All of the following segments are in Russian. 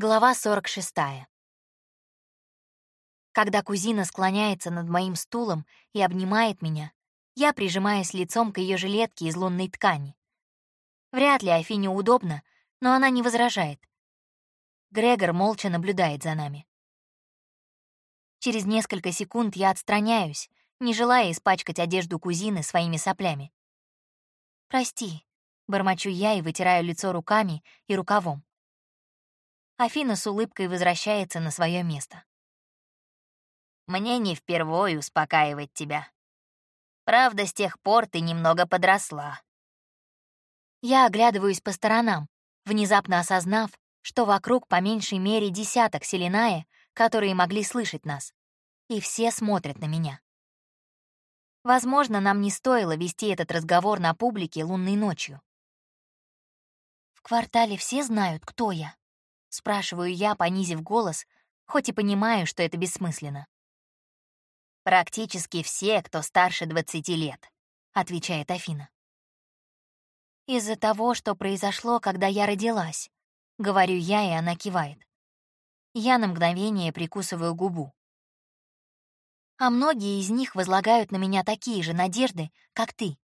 Глава 46. Когда кузина склоняется над моим стулом и обнимает меня, я прижимаюсь лицом к ее жилетке из лунной ткани. Вряд ли Афине удобно, но она не возражает. Грегор молча наблюдает за нами. Через несколько секунд я отстраняюсь, не желая испачкать одежду кузины своими соплями. «Прости», — бормочу я и вытираю лицо руками и рукавом. Афина с улыбкой возвращается на свое место. «Мне не впервой успокаивать тебя. Правда, с тех пор ты немного подросла». Я оглядываюсь по сторонам, внезапно осознав, что вокруг по меньшей мере десяток селеная, которые могли слышать нас, и все смотрят на меня. Возможно, нам не стоило вести этот разговор на публике лунной ночью. В квартале все знают, кто я. — спрашиваю я, понизив голос, хоть и понимаю, что это бессмысленно. «Практически все, кто старше 20 лет», — отвечает Афина. «Из-за того, что произошло, когда я родилась», — говорю я, и она кивает. Я на мгновение прикусываю губу. А многие из них возлагают на меня такие же надежды, как ты.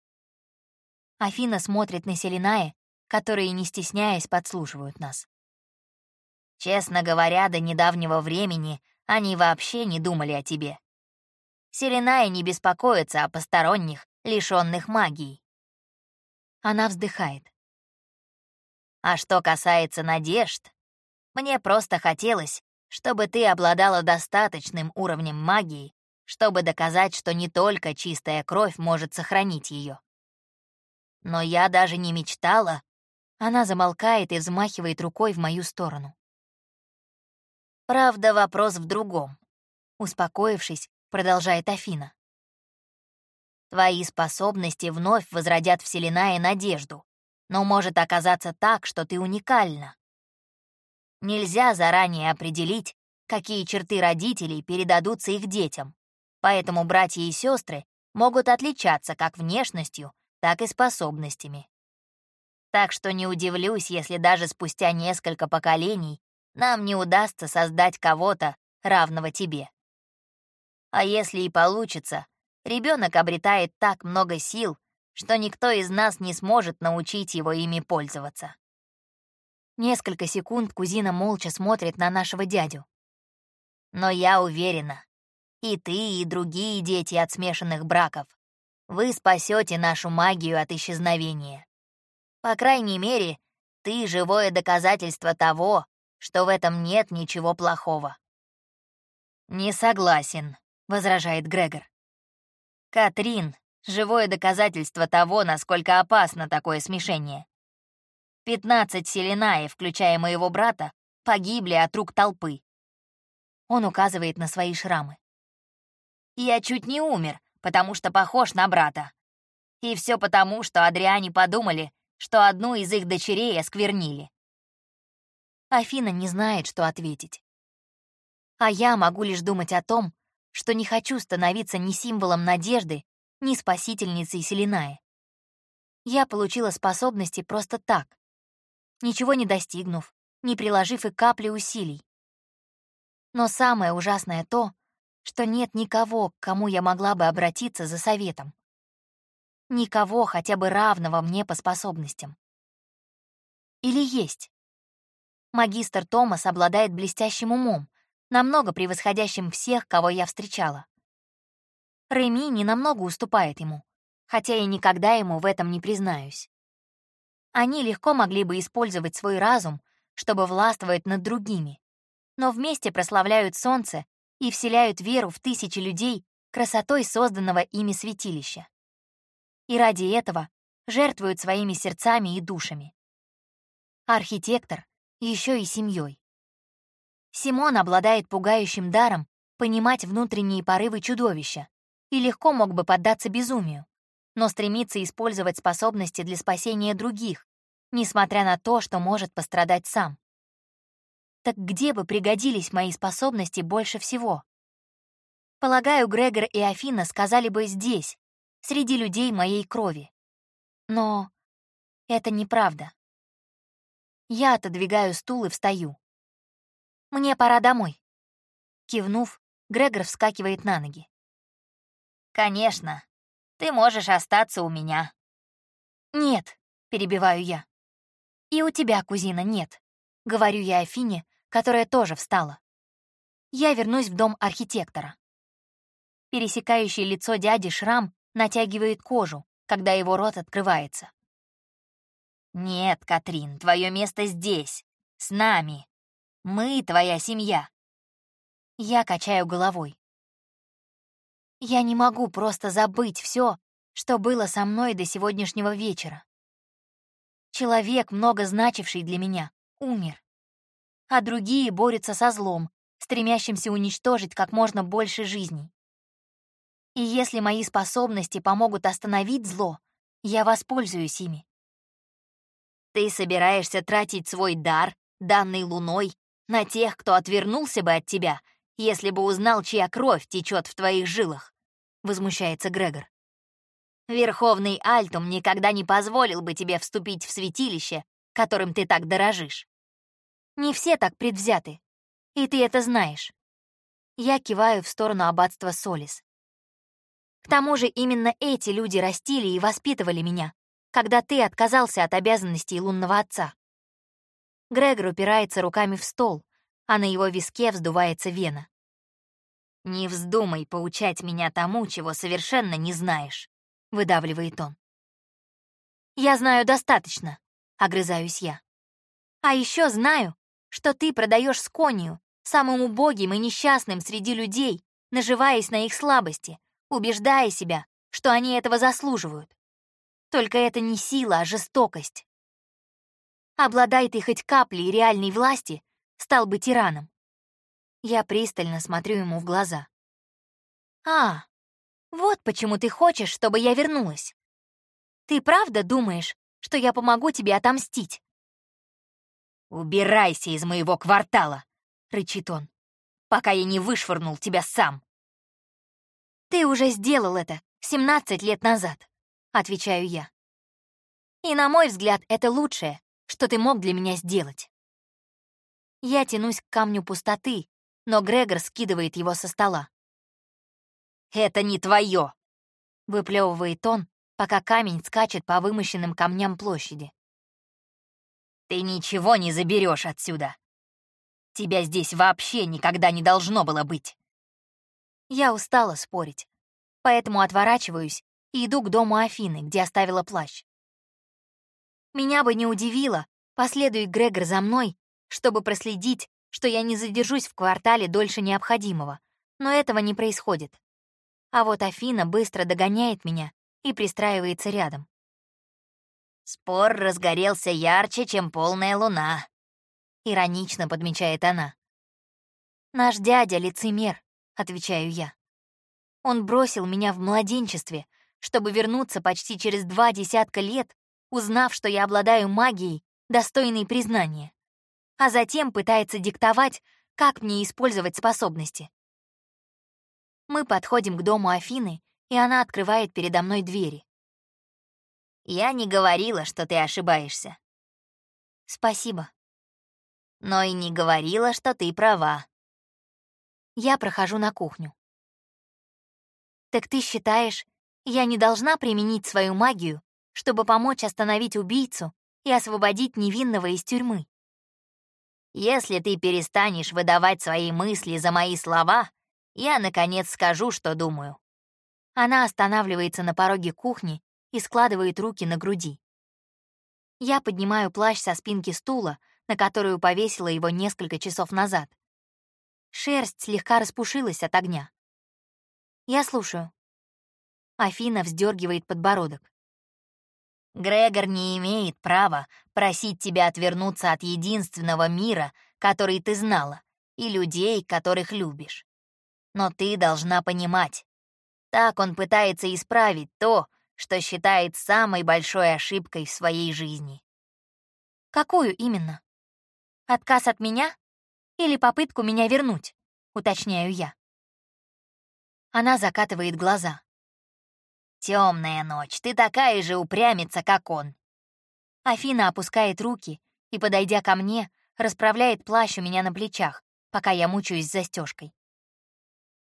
Афина смотрит на Селиная, которые, не стесняясь, подслушивают нас. Честно говоря, до недавнего времени они вообще не думали о тебе. Селеная не беспокоится о посторонних, лишённых магии. Она вздыхает. А что касается надежд, мне просто хотелось, чтобы ты обладала достаточным уровнем магии, чтобы доказать, что не только чистая кровь может сохранить ее. Но я даже не мечтала. Она замолкает и взмахивает рукой в мою сторону. Правда, вопрос в другом. Успокоившись, продолжает Афина. Твои способности вновь возродят в надежду, но может оказаться так, что ты уникальна. Нельзя заранее определить, какие черты родителей передадутся их детям, поэтому братья и сестры могут отличаться как внешностью, так и способностями. Так что не удивлюсь, если даже спустя несколько поколений нам не удастся создать кого-то, равного тебе. А если и получится, ребенок обретает так много сил, что никто из нас не сможет научить его ими пользоваться. Несколько секунд кузина молча смотрит на нашего дядю. Но я уверена, и ты, и другие дети от смешанных браков, вы спасете нашу магию от исчезновения. По крайней мере, ты — живое доказательство того, что в этом нет ничего плохого. «Не согласен», — возражает Грегор. «Катрин — живое доказательство того, насколько опасно такое смешение. Пятнадцать селенаев, включая моего брата, погибли от рук толпы». Он указывает на свои шрамы. «Я чуть не умер, потому что похож на брата. И все потому, что Адриане подумали, что одну из их дочерей осквернили. Афина не знает, что ответить. А я могу лишь думать о том, что не хочу становиться ни символом надежды, ни спасительницей Селинаи. Я получила способности просто так, ничего не достигнув, не приложив и капли усилий. Но самое ужасное то, что нет никого, к кому я могла бы обратиться за советом. Никого хотя бы равного мне по способностям. Или есть? Магистр Томас обладает блестящим умом, намного превосходящим всех, кого я встречала. Реми не намного уступает ему, хотя я никогда ему в этом не признаюсь. Они легко могли бы использовать свой разум, чтобы властвовать над другими, но вместе прославляют солнце и вселяют веру в тысячи людей красотой созданного ими святилища. И ради этого жертвуют своими сердцами и душами. Архитектор еще и семьей. Симон обладает пугающим даром понимать внутренние порывы чудовища и легко мог бы поддаться безумию, но стремится использовать способности для спасения других, несмотря на то, что может пострадать сам. Так где бы пригодились мои способности больше всего? Полагаю, Грегор и Афина сказали бы здесь, среди людей моей крови. Но это неправда. Я отодвигаю стул и встаю. «Мне пора домой». Кивнув, Грегор вскакивает на ноги. «Конечно. Ты можешь остаться у меня». «Нет», — перебиваю я. «И у тебя, кузина, нет», — говорю я Афине, которая тоже встала. «Я вернусь в дом архитектора». Пересекающий лицо дяди шрам натягивает кожу, когда его рот открывается. «Нет, Катрин, твое место здесь, с нами. Мы — твоя семья». Я качаю головой. Я не могу просто забыть все, что было со мной до сегодняшнего вечера. Человек, много значивший для меня, умер. А другие борются со злом, стремящимся уничтожить как можно больше жизней. И если мои способности помогут остановить зло, я воспользуюсь ими. Ты собираешься тратить свой дар, данный луной, на тех, кто отвернулся бы от тебя, если бы узнал, чья кровь течет в твоих жилах, возмущается Грегор. Верховный Альтум никогда не позволил бы тебе вступить в святилище, которым ты так дорожишь. Не все так предвзяты, и ты это знаешь. Я киваю в сторону аббатства Солис. К тому же именно эти люди растили и воспитывали меня, когда ты отказался от обязанностей лунного отца. Грегор упирается руками в стол, а на его виске вздувается вена. «Не вздумай поучать меня тому, чего совершенно не знаешь», — выдавливает он. «Я знаю достаточно», — огрызаюсь я. «А еще знаю, что ты продаешь сконию, самым убогим и несчастным среди людей, наживаясь на их слабости, убеждая себя, что они этого заслуживают. Только это не сила, а жестокость. Обладай ты хоть каплей реальной власти, стал бы тираном. Я пристально смотрю ему в глаза. «А, вот почему ты хочешь, чтобы я вернулась. Ты правда думаешь, что я помогу тебе отомстить?» «Убирайся из моего квартала!» — рычит он, «пока я не вышвырнул тебя сам!» «Ты уже сделал это 17 лет назад», — отвечаю я. «И на мой взгляд, это лучшее, что ты мог для меня сделать». Я тянусь к камню пустоты, но Грегор скидывает его со стола. «Это не твое!» — выплевывает он, пока камень скачет по вымощенным камням площади. «Ты ничего не заберешь отсюда! Тебя здесь вообще никогда не должно было быть!» Я устала спорить, поэтому отворачиваюсь и иду к дому Афины, где оставила плащ. Меня бы не удивило, последует Грегор за мной, чтобы проследить, что я не задержусь в квартале дольше необходимого, но этого не происходит. А вот Афина быстро догоняет меня и пристраивается рядом. «Спор разгорелся ярче, чем полная луна», — иронично подмечает она. «Наш дядя — лицемер. — отвечаю я. Он бросил меня в младенчестве, чтобы вернуться почти через два десятка лет, узнав, что я обладаю магией, достойной признания, а затем пытается диктовать, как мне использовать способности. Мы подходим к дому Афины, и она открывает передо мной двери. «Я не говорила, что ты ошибаешься». «Спасибо». «Но и не говорила, что ты права», я прохожу на кухню. «Так ты считаешь, я не должна применить свою магию, чтобы помочь остановить убийцу и освободить невинного из тюрьмы?» «Если ты перестанешь выдавать свои мысли за мои слова, я, наконец, скажу, что думаю». Она останавливается на пороге кухни и складывает руки на груди. Я поднимаю плащ со спинки стула, на которую повесила его несколько часов назад. Шерсть слегка распушилась от огня. Я слушаю. Афина вздергивает подбородок. Грегор не имеет права просить тебя отвернуться от единственного мира, который ты знала, и людей, которых любишь. Но ты должна понимать, так он пытается исправить то, что считает самой большой ошибкой в своей жизни. Какую именно? Отказ от меня? Или попытку меня вернуть, уточняю я. Она закатывает глаза. Темная ночь, ты такая же упрямица, как он. Афина опускает руки и, подойдя ко мне, расправляет плащ у меня на плечах, пока я мучаюсь застежкой.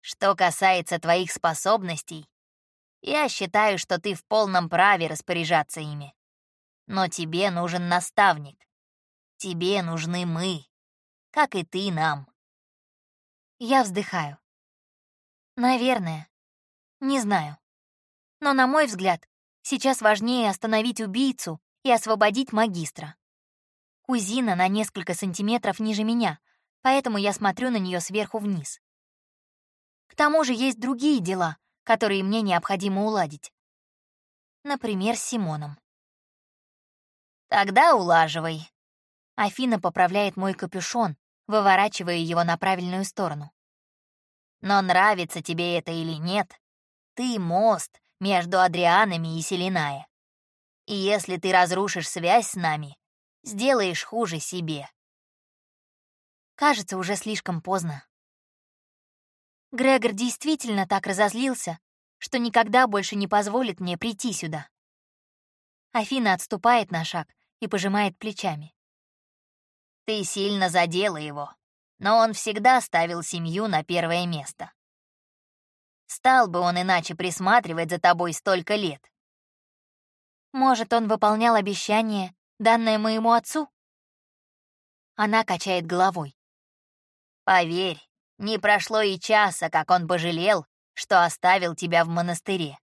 Что касается твоих способностей, я считаю, что ты в полном праве распоряжаться ими. Но тебе нужен наставник. Тебе нужны мы, как и ты нам. Я вздыхаю. Наверное. Не знаю. Но, на мой взгляд, сейчас важнее остановить убийцу и освободить магистра. Кузина на несколько сантиметров ниже меня, поэтому я смотрю на нее сверху вниз. К тому же есть другие дела, которые мне необходимо уладить. Например, с Симоном. «Тогда улаживай». Афина поправляет мой капюшон, выворачивая его на правильную сторону. «Но нравится тебе это или нет, ты — мост между Адрианами и Селиная. И если ты разрушишь связь с нами, сделаешь хуже себе». Кажется, уже слишком поздно. Грегор действительно так разозлился, что никогда больше не позволит мне прийти сюда. Афина отступает на шаг и пожимает плечами. Ты сильно задела его, но он всегда ставил семью на первое место. Стал бы он иначе присматривать за тобой столько лет. Может, он выполнял обещание, данное моему отцу? Она качает головой. Поверь, не прошло и часа, как он пожалел, что оставил тебя в монастыре.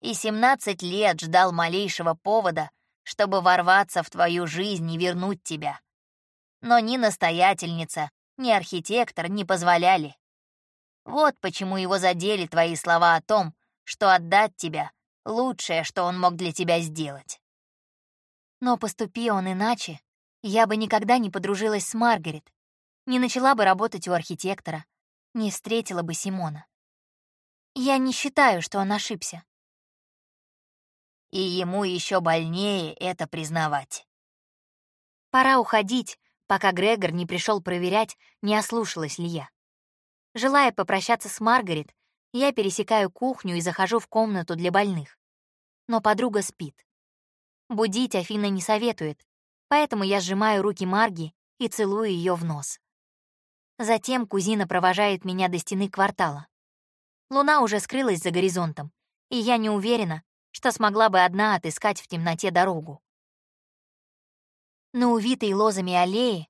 И 17 лет ждал малейшего повода, чтобы ворваться в твою жизнь и вернуть тебя. Но ни настоятельница, ни архитектор не позволяли. Вот почему его задели твои слова о том, что отдать тебя — лучшее, что он мог для тебя сделать. Но поступи он иначе, я бы никогда не подружилась с Маргарет, не начала бы работать у архитектора, не встретила бы Симона. Я не считаю, что он ошибся. И ему еще больнее это признавать. Пора уходить, пока Грегор не пришел проверять, не ослушалась ли я. Желая попрощаться с Маргарет, я пересекаю кухню и захожу в комнату для больных. Но подруга спит. Будить Афина не советует, поэтому я сжимаю руки Марги и целую ее в нос. Затем кузина провожает меня до стены квартала. Луна уже скрылась за горизонтом, и я не уверена, что смогла бы одна отыскать в темноте дорогу. На увитой лозами аллее,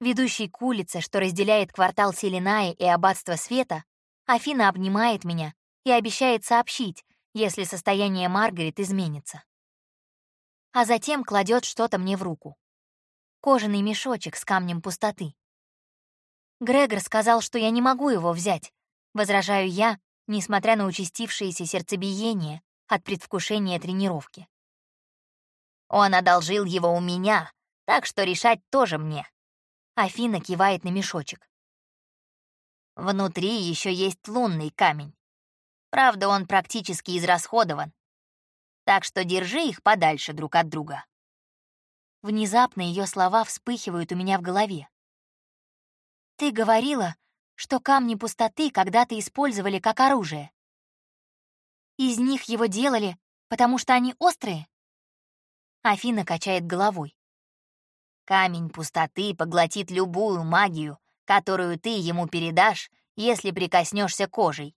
ведущей к улице, что разделяет квартал Селинаи и Аббатство Света, Афина обнимает меня и обещает сообщить, если состояние Маргарет изменится. А затем кладет что-то мне в руку. Кожаный мешочек с камнем пустоты. Грегор сказал, что я не могу его взять. Возражаю я, несмотря на участившееся сердцебиение от предвкушения тренировки. Он одолжил его у меня, так что решать тоже мне. Афина кивает на мешочек. Внутри еще есть лунный камень. Правда, он практически израсходован. Так что держи их подальше друг от друга. Внезапно ее слова вспыхивают у меня в голове. Ты говорила, что камни пустоты когда-то использовали как оружие. Из них его делали, потому что они острые? Афина качает головой. Камень пустоты поглотит любую магию, которую ты ему передашь, если прикоснешься кожей.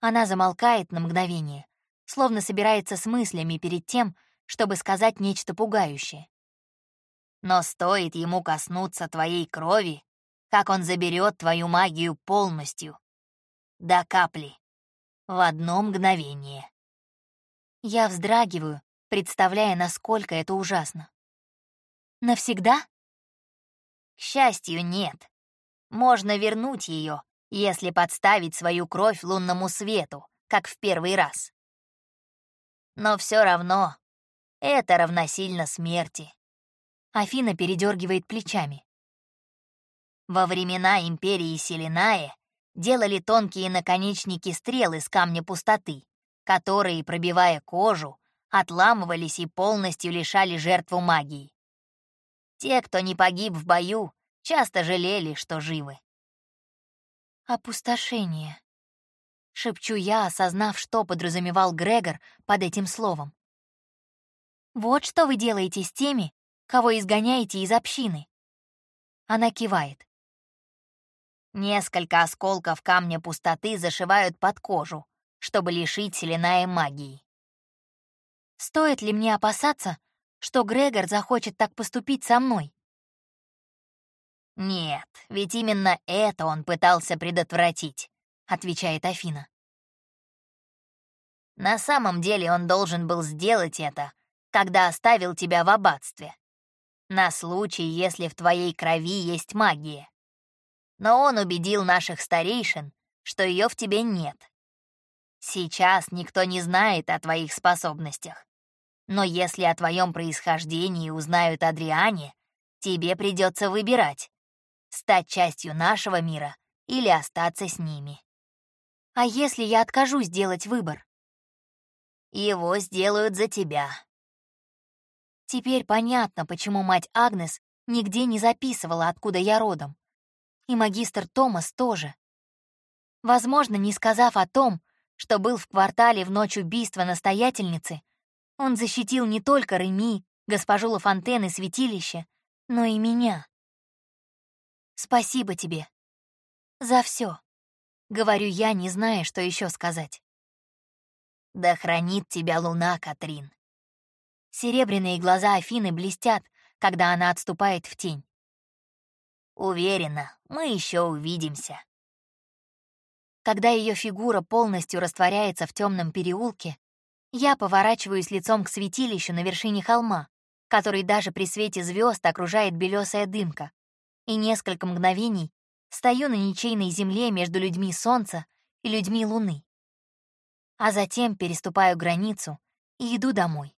Она замолкает на мгновение, словно собирается с мыслями перед тем, чтобы сказать нечто пугающее. Но стоит ему коснуться твоей крови, как он заберет твою магию полностью. До капли. В одно мгновение. Я вздрагиваю, представляя, насколько это ужасно. Навсегда? К счастью, нет. Можно вернуть ее, если подставить свою кровь лунному свету, как в первый раз. Но все равно это равносильно смерти. Афина передергивает плечами. Во времена империи Селиная делали тонкие наконечники стрел из камня пустоты, которые, пробивая кожу, отламывались и полностью лишали жертву магии. Те, кто не погиб в бою, часто жалели, что живы. «Опустошение», — шепчу я, осознав, что подразумевал Грегор под этим словом. «Вот что вы делаете с теми, кого изгоняете из общины». Она кивает. Несколько осколков камня пустоты зашивают под кожу, чтобы лишить Селеная магии. Стоит ли мне опасаться, что Грегор захочет так поступить со мной? «Нет, ведь именно это он пытался предотвратить», — отвечает Афина. «На самом деле он должен был сделать это, когда оставил тебя в аббатстве. На случай, если в твоей крови есть магия. Но он убедил наших старейшин, что ее в тебе нет. Сейчас никто не знает о твоих способностях. Но если о твоем происхождении узнают Адриане, тебе придется выбирать, стать частью нашего мира или остаться с ними. А если я откажусь делать выбор? Его сделают за тебя. Теперь понятно, почему мать Агнес нигде не записывала, откуда я родом. И магистр Томас тоже. Возможно, не сказав о том, что был в квартале в ночь убийства настоятельницы, он защитил не только Реми, госпожу Лафонтен и святилище, но и меня. Спасибо тебе. За все. Говорю я, не зная, что еще сказать. Да хранит тебя луна, Катрин. Серебряные глаза Афины блестят, когда она отступает в тень. Уверена, мы еще увидимся. Когда ее фигура полностью растворяется в темном переулке, я поворачиваюсь лицом к святилищу на вершине холма, который даже при свете звезд окружает белесая дымка, и несколько мгновений стою на ничейной земле между людьми Солнца и людьми Луны. А затем переступаю границу и иду домой.